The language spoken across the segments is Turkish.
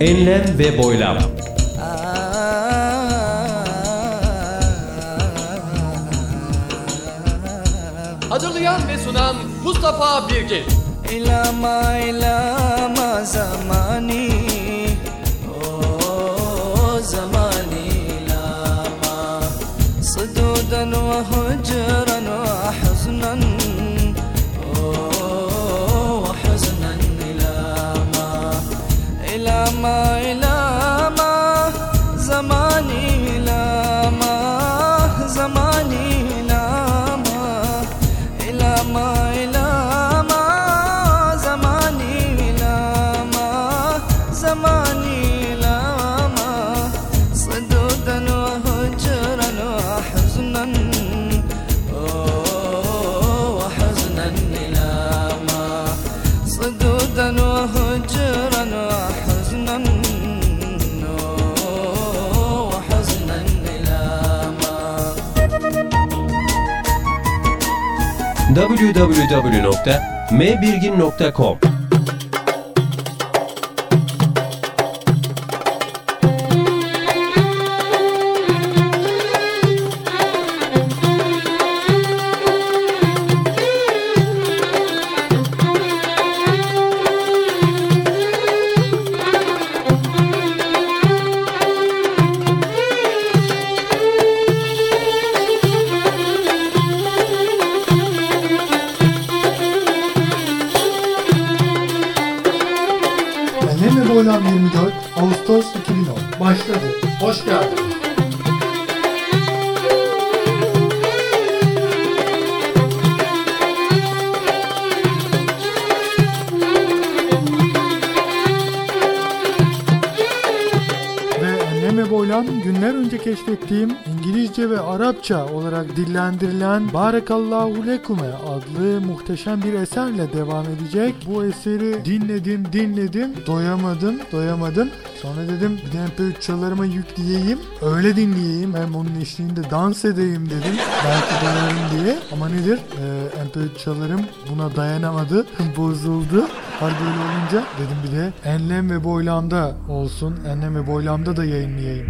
Enlem ve boylam. Hazırlayan ve sunan Mustafa Birgin. İlama ilama zamani O zamani ilama Sıdudan ve hücran İlama www.mbirgin.com Boylam günler önce keşfettiğim İngilizce ve Arapça olarak dillendirilen Barakallahu Lekume adlı muhteşem bir eserle devam edecek. Bu eseri dinledim dinledim doyamadım doyamadım. Sonra dedim bir de MP3 çalarıma yükleyeyim öyle dinleyeyim hem onun eşliğinde dans edeyim dedim. Belki doyarım diye ama nedir ee, MP3 çalarım buna dayanamadı bozuldu. Hal böyle olunca dedim bir de enlem ve boylamda olsun enlem ve boylamda da yayınlayayım.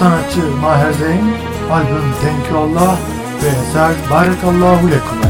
Sanatçı Maher Zeyn, albüm Thank You Allah ve eser Barakallahu Lekume.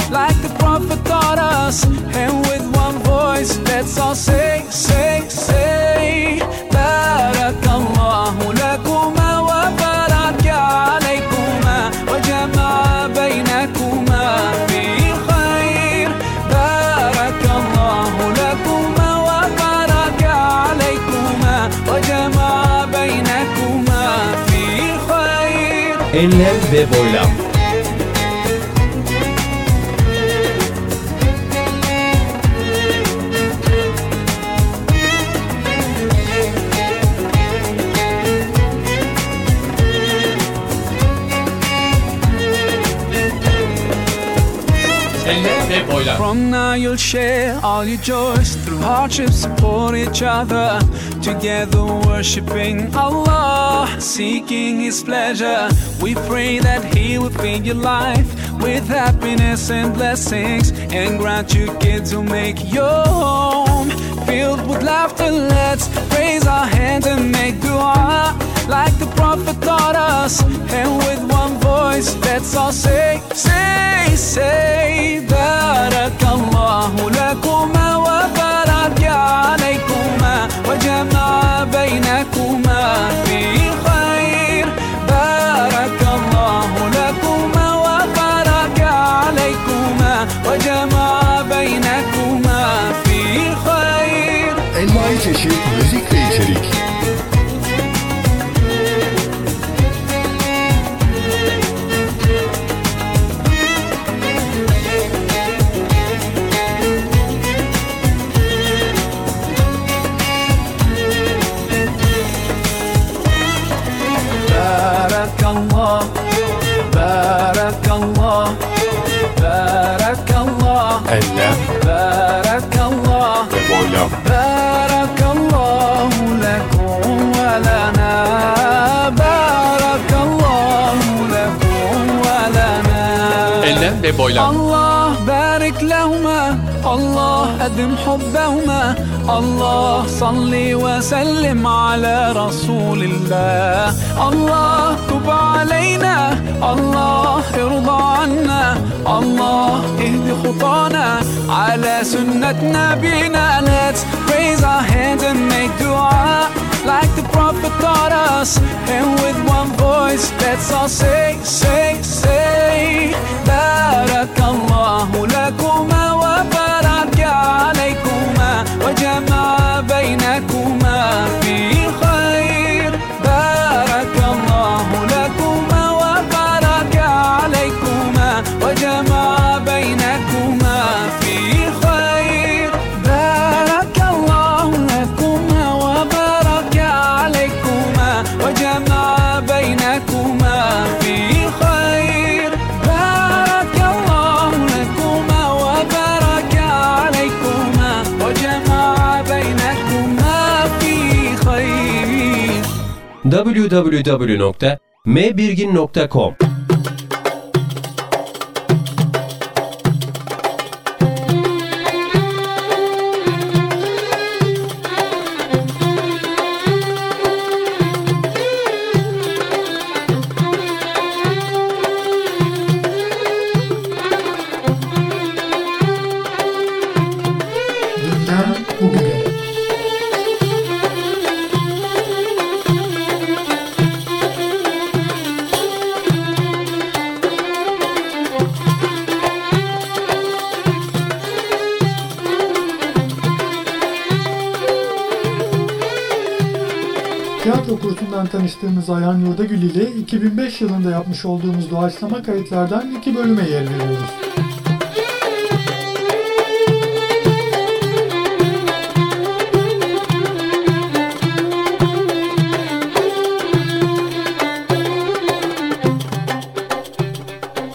like the prophet taught us. And with one voice, let's all say, say, say, بارك الله لكما وبارك عليكما وجمع بينكما بخير بارك الله لكما وبارك عليكما وجمع بينكما في خير. Khair. Enlem ve boylam. Enlem ve boylam. From now you'll share all your joys through hardship, support each other. Together worshiping Allah, seeking His pleasure. We pray that He will fill your life with happiness and blessings, and grant you kids who make your home filled with laughter. Let's raise our hands and make dua like the Prophet taught us, and with one voice, let's all say, say, say, Barakallahu baraka وجمع بينكما. بارك لهما الله أدم حبهما. الله صل وسلم على رسول الله. الله تب علينا. الله ارضى عنا. الله اهد خطانا. على سنة نبينا. Let's raise our hands and make dua. Like the prophet taught us. And with one voice let's all say say say بارك الله como www.mbirgin.com tanıştığımız Ayhan Yurdagül ile 2005 yılında yapmış olduğumuz doğaçlama kayıtlardan iki bölüme yer veriyoruz.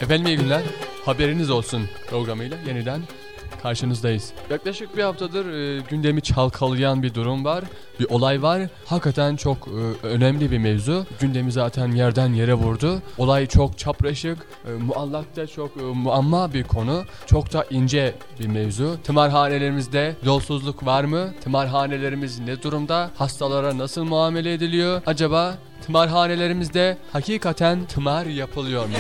Efendim iyi günler. Haberiniz olsun programıyla yeniden karşınızdayız. Yaklaşık bir haftadır e, gündemi çalkalayan bir durum var. Bir olay var. Hakikaten çok e, önemli bir mevzu. Gündemi zaten yerden yere vurdu. Olay çok çapraşık, e, muallakta çok e, muamma bir konu. Çok da ince bir mevzu. Tımarhanelerimizde yolsuzluk var mı? Tımarhanelerimiz ne durumda? Hastalara nasıl muamele ediliyor? Acaba tımarhanelerimizde hakikaten tımar yapılıyor mu?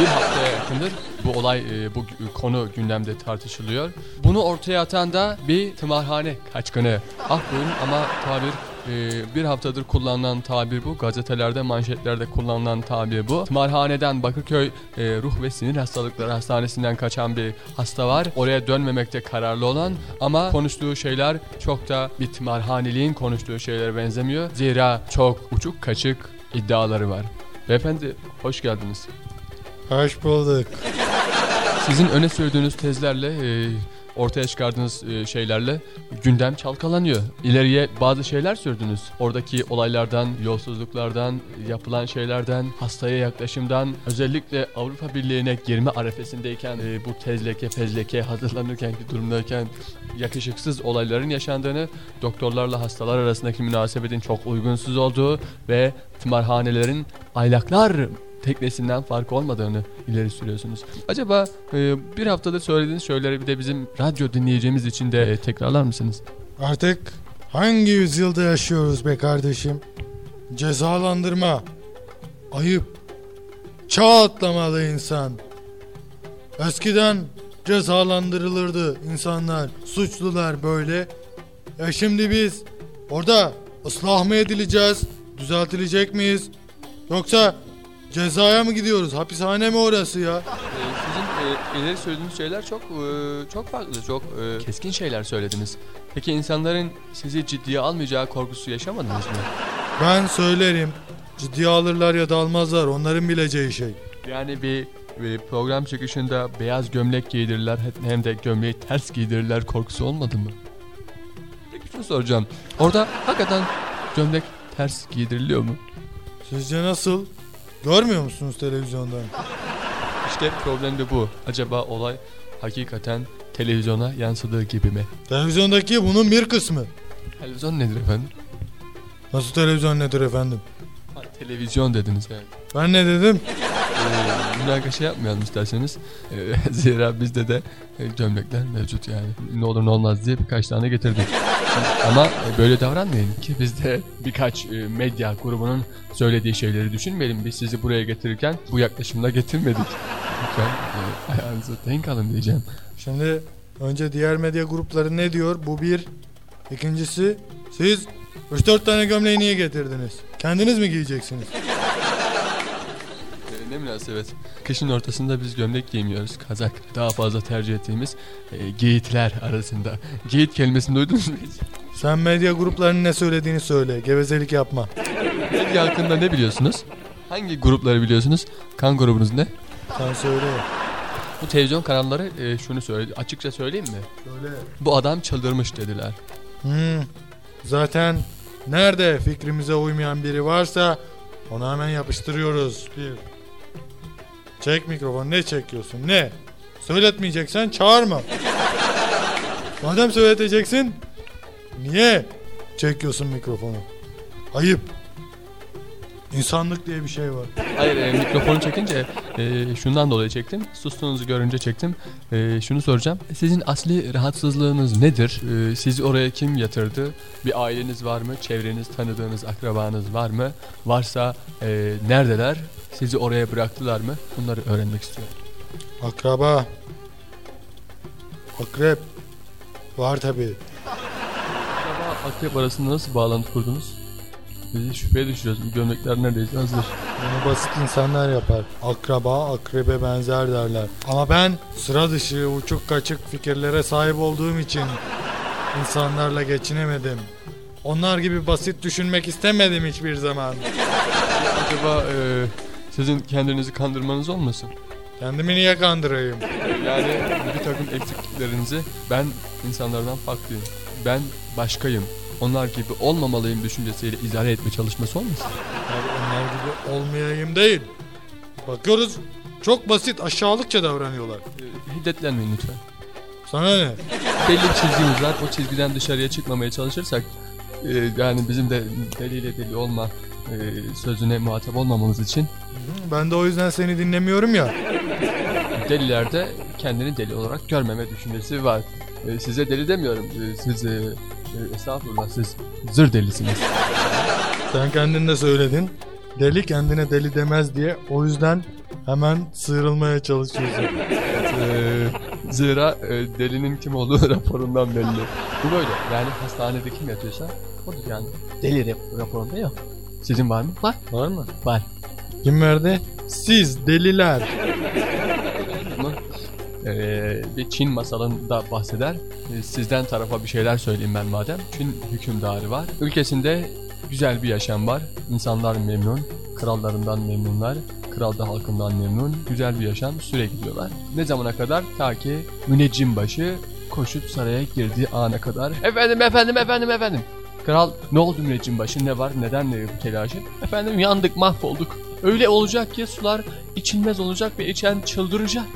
Bir haftaya yakındır bu olay, e, bu konu gündemde tartışılıyor. Bunu ortaya atan da bir tımarhane kaçkını. Ah buyurun ama tabir e, bir haftadır kullanılan tabir bu. Gazetelerde, manşetlerde kullanılan tabir bu. Tımarhaneden Bakırköy e, Ruh ve Sinir Hastalıkları Hastanesi'nden kaçan bir hasta var. Oraya dönmemekte kararlı olan ama konuştuğu şeyler çok da bir tımarhaneliğin konuştuğu şeylere benzemiyor. Zira çok uçuk kaçık iddiaları var. Beyefendi hoş geldiniz. Hoş bulduk. Sizin öne sürdüğünüz tezlerle, e, ortaya çıkardığınız e, şeylerle gündem çalkalanıyor. İleriye bazı şeyler sürdünüz. Oradaki olaylardan, yolsuzluklardan, yapılan şeylerden, hastaya yaklaşımdan, özellikle Avrupa Birliği'ne girme arefesindeyken, e, bu tezleke, fezleke hazırlanırkenki durumdayken yakışıksız olayların yaşandığını, doktorlarla hastalar arasındaki münasebetin çok uygunsuz olduğu ve tımarhanelerin aylaklar teknesinden fark olmadığını ileri sürüyorsunuz. Acaba e, bir haftada söylediğiniz şeyleri bir de bizim radyo dinleyeceğimiz için de e, tekrarlar mısınız? Artık hangi yüzyılda yaşıyoruz be kardeşim? Cezalandırma. Ayıp. Çağ atlamalı insan. Eskiden cezalandırılırdı insanlar, suçlular böyle. Ya şimdi biz orada ıslah mı edileceğiz? Düzeltilecek miyiz? Yoksa cezaya mı gidiyoruz? Hapishane mi orası ya? sizin ileri söylediğiniz şeyler çok çok farklı, çok keskin şeyler söylediniz. Peki insanların sizi ciddiye almayacağı korkusu yaşamadınız mı? Ben söylerim. Ciddiye alırlar ya da almazlar. Onların bileceği şey. Yani bir, bir program çıkışında beyaz gömlek giydirirler hem de gömleği ters giydirirler korkusu olmadı mı? Peki şunu soracağım. Orada hakikaten gömlek ters giydiriliyor mu? Sizce nasıl? Görmüyor musunuz televizyondan? İşte problem de bu. Acaba olay hakikaten televizyona yansıdığı gibi mi? Televizyondaki bunun bir kısmı. Televizyon nedir efendim? Nasıl televizyon nedir efendim? Ha, televizyon dediniz yani. Ben ne dedim? e, münakaşa yapmayalım isterseniz. E, zira bizde de e, gömlekler mevcut yani. Ne olur ne olmaz diye birkaç tane getirdik. Ama böyle davranmayın ki biz de birkaç e, medya grubunun söylediği şeyleri düşünmeyelim. Biz sizi buraya getirirken bu yaklaşımla getirmedik. Lütfen e, ayağınızı denk alın diyeceğim. Şimdi önce diğer medya grupları ne diyor? Bu bir. İkincisi siz 3-4 tane gömleği niye getirdiniz? Kendiniz mi giyeceksiniz? Ne münasebet. Kışın ortasında biz gömlek giymiyoruz. Kazak. Daha fazla tercih ettiğimiz e, geyitler arasında. Geyit kelimesini duydunuz mu hiç? Sen medya gruplarının ne söylediğini söyle. Gevezelik yapma. Medya hakkında ne biliyorsunuz? Hangi grupları biliyorsunuz? Kan grubunuz ne? Sen söyle. Bu televizyon kanalları e, şunu söyledi. Açıkça söyleyeyim mi? Söyle. Bu adam çıldırmış dediler. Hmm. Zaten nerede fikrimize uymayan biri varsa onu hemen yapıştırıyoruz. Bir. Çek mikrofonu. Ne çekiyorsun? Ne? Söyletmeyeceksen çağırma. Madem söyleteceksin niye çekiyorsun mikrofonu? Ayıp. İnsanlık diye bir şey var. Hayır e, mikrofonu çekince e, şundan dolayı çektim. Sustuğunuzu görünce çektim. E, şunu soracağım. Sizin asli rahatsızlığınız nedir? E, sizi oraya kim yatırdı? Bir aileniz var mı? Çevreniz, tanıdığınız akrabanız var mı? Varsa e, neredeler? Sizi oraya bıraktılar mı? Bunları öğrenmek istiyorum. Akraba. Akrep. Var tabi. Akraba, akrep arasında nasıl bağlantı kurdunuz? Bizi şüpheye düşürüyoruz. Bu gömlekler neredeyse hazır. Bunu basit insanlar yapar. Akraba akrebe benzer derler. Ama ben sıra dışı uçuk kaçık fikirlere sahip olduğum için insanlarla geçinemedim. Onlar gibi basit düşünmek istemedim hiçbir zaman. Acaba e, sizin kendinizi kandırmanız olmasın? Kendimi niye kandırayım? Yani bir takım eksikliklerinizi ben insanlardan farklıyım. Ben başkayım. Onlar gibi olmamalıyım düşüncesiyle izah etme çalışması olmasın? Abi onlar gibi olmayayım değil. Bakıyoruz çok basit aşağılıkça davranıyorlar. E, hiddetlenmeyin lütfen. Sana ne? Belli bir çizgimiz var. O çizgiden dışarıya çıkmamaya çalışırsak e, yani bizim de deliyle deli olma e, sözüne muhatap olmamamız için Ben de o yüzden seni dinlemiyorum ya. deliler de kendini deli olarak görmeme düşüncesi var. E, size deli demiyorum. E, siz e, e, estağfurullah siz zır delisiniz. Sen kendin de söyledin. Deli kendine deli demez diye. O yüzden hemen sıyrılmaya çalışıyorsun. Ee, zira e, delinin kim olduğu raporundan belli. Bu böyle. Yani hastanede kim yatıyorsa odur yani. Deli rap- raporunda yok. Sizin var mı? Var. Var mı? Var. Kim verdi? Siz deliler. Bunu ee, bir Çin masalında bahseder. Ee, sizden tarafa bir şeyler söyleyeyim ben madem. Çin hükümdarı var. Ülkesinde güzel bir yaşam var. İnsanlar memnun. Krallarından memnunlar. Kral da halkından memnun. Güzel bir yaşam süre gidiyorlar. Ne zamana kadar? Ta ki müneccim başı koşup saraya girdiği ana kadar. Efendim efendim efendim efendim. Kral ne oldu müneccim başı ne var neden ne bu telaşı? Efendim yandık mahvolduk. Öyle olacak ki sular içilmez olacak ve içen çıldıracak.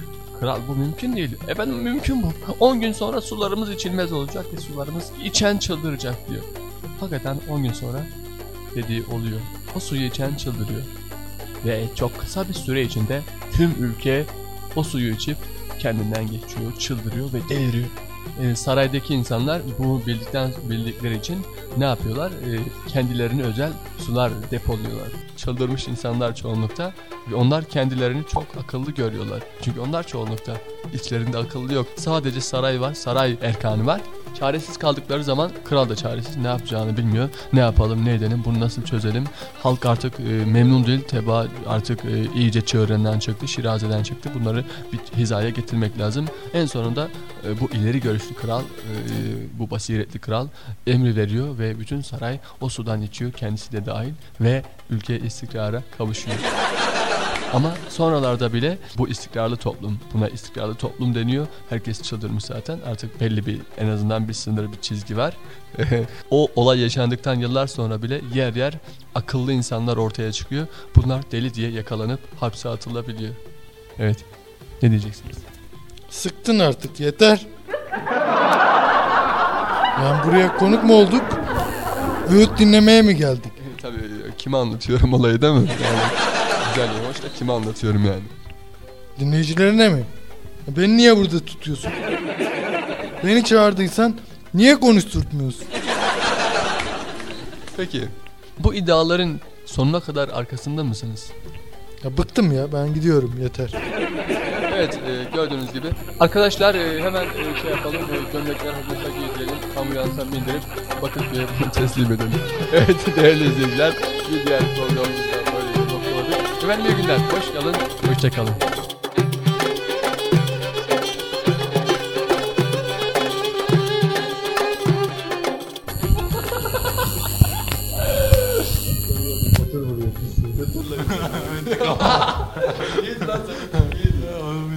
Kral bu mümkün değil. Efendim mümkün bu. 10 gün sonra sularımız içilmez olacak ve sularımız içen çıldıracak diyor. Hakikaten 10 gün sonra dediği oluyor. O suyu içen çıldırıyor. Ve çok kısa bir süre içinde tüm ülke o suyu içip kendinden geçiyor, çıldırıyor ve deliriyor. Ee, saraydaki insanlar bunu bildikten bildikleri için ne yapıyorlar? Ee, kendilerine özel sular depoluyorlar. Çıldırmış insanlar çoğunlukta ve onlar kendilerini çok akıllı görüyorlar. Çünkü onlar çoğunlukta. İçlerinde akıllı yok. Sadece saray var, saray erkanı var. Çaresiz kaldıkları zaman kral da çaresiz ne yapacağını bilmiyor. Ne yapalım, ne edelim, bunu nasıl çözelim. Halk artık e, memnun değil. Teba artık e, iyice çığırından çıktı, şirazeden çıktı. Bunları bir hizaya getirmek lazım. En sonunda e, bu ileri görüşlü kral, e, bu basiretli kral emri veriyor ve bütün saray o sudan içiyor. Kendisi de dahil ve ülke istikrara kavuşuyor. Ama sonralarda bile bu istikrarlı toplum, buna istikrarlı toplum deniyor. Herkes çıldırmış zaten. Artık belli bir en azından bir sınır, bir çizgi var. o olay yaşandıktan yıllar sonra bile yer yer akıllı insanlar ortaya çıkıyor. Bunlar deli diye yakalanıp hapse atılabiliyor. Evet. Ne diyeceksiniz? Sıktın artık yeter. Yani buraya konuk mu olduk? Öğüt dinlemeye mi geldik? Tabii kime anlatıyorum olayı değil mi? Yani güzel da Kime anlatıyorum yani? Dinleyicilerine mi? Beni niye burada tutuyorsun? Beni çağırdıysan niye konuşturtmuyorsun? Peki bu iddiaların sonuna kadar arkasında mısınız? Ya bıktım ya ben gidiyorum yeter. Evet e, gördüğünüz gibi. Arkadaşlar e, hemen e, şey yapalım. E, gömlekler hazırsa giydirelim. Kamyonsa bindirip Bakırköy'e teslim edelim. evet değerli izleyiciler. Bir diğer programımızda iyi günler. Hoş kalın. Hoşça kalın.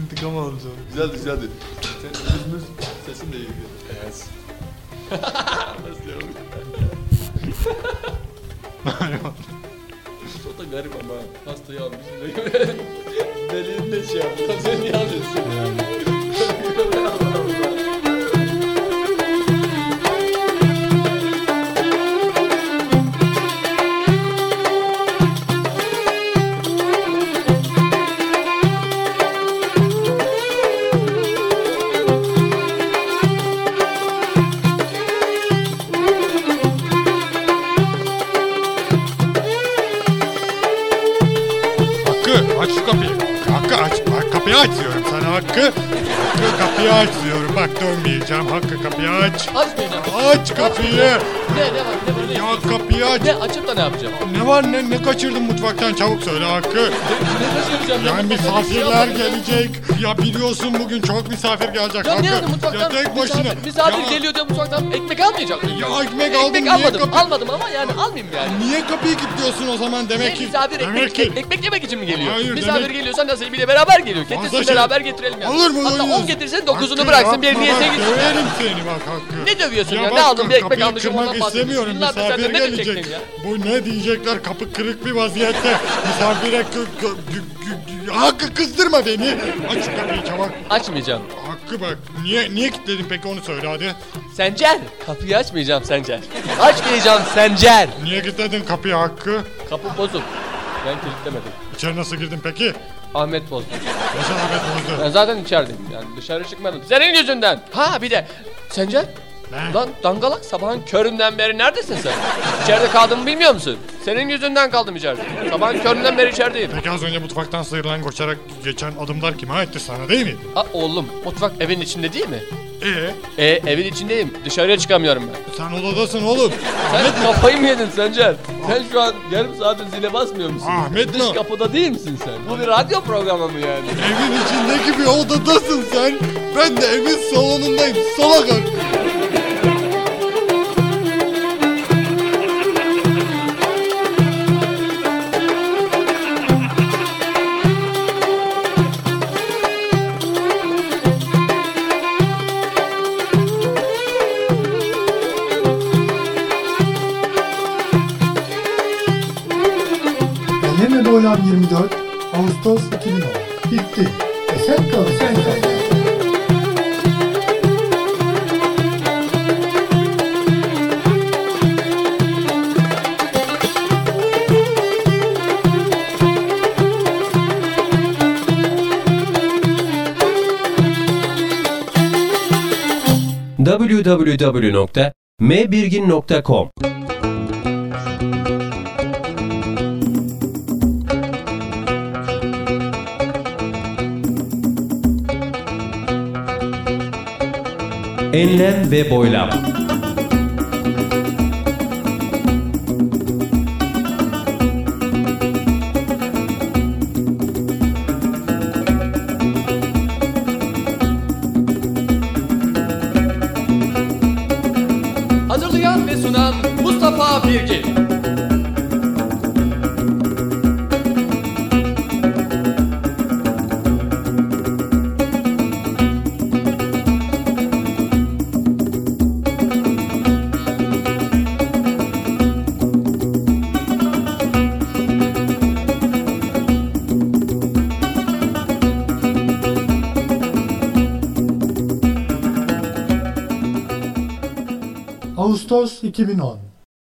İntikam alacağım. Güzeldi güzeldi. Aç kapıyı. Kapıyı. Ne açıp da ne yapacağım? Ne var ne ne kaçırdın mutfaktan çabuk söyle Hakkı. Ne taşıyacağım? Ya Ben misafirler gelecek. Ya biliyorsun bugün çok misafir gelecek Ya Hakkı. ne yani mutfaktan ya tek başına. misafir, misafir Ya geliyor diye mutfaktan ekmek almayacak mıyım? Ya ekmek aldın, Ekmek niye almadım. kapı- Almadım ama yani almayayım yani. Niye kapıyı kilitliyorsun o zaman demek ki? misafir demek ekmek, ki. ekmek yemek için mi geliyor? Hayır, misafir demek- geliyorsa nasibiyle beraber geliyor. Getirsin Fazla şey- beraber getirelim yani. Olur mu? Hatta Olur. 10 getirsin 9'unu Hakkı bıraksın bir yapma niyete bak, gitsin. Döverim seni bak Hakkı. Ne dövüyorsun ya? Ne aldın? Bir ekmek kapıyı almışım kırmak ondan bahsediyorsun. istemiyorum. Yıllardır Misafir gelecek. Ya? Bu ne diyecekler? Kapı kırık bir vaziyette. Misafire kı, kı, Hakkı kızdırma beni. Aç şu kapıyı çabuk. Açmayacağım. Hakkı bak. Niye niye kilitledin peki onu söyle hadi. Sencer. Kapıyı açmayacağım Sencer. Açmayacağım Sencer. Niye kilitledin kapıyı Hakkı? Kapı bozuk. Ben kilitlemedim. İçeri nasıl girdin peki? Ahmet bozdu. Nasıl Ahmet bozdu? Ben zaten içerideyim yani dışarı çıkmadım. Senin yüzünden. Ha bir de Sencer. Ne? Lan dangalak sabahın köründen beri neredesin sen? İçeride kaldığımı bilmiyor musun? Senin yüzünden kaldım içeride. Sabahın köründen beri içerideyim. Peki az önce mutfaktan sıyrılan koşarak geçen adımlar kime aitti sana değil mi? Aa, oğlum mutfak evin içinde değil mi? Ee, E evin içindeyim. Dışarıya çıkamıyorum ben. sen odadasın oğlum. Sen kafayı mı yedin Sencer? Sen şu an yarım saattir zile basmıyor musun? Ahmet Dış mi? kapıda değil misin sen? Bu bir radyo programı mı yani? Evin içindeki bir odadasın sen. Ben de evin salonundayım. Salak www.mbirgin.com Enlem ve boylam. e Kibinone.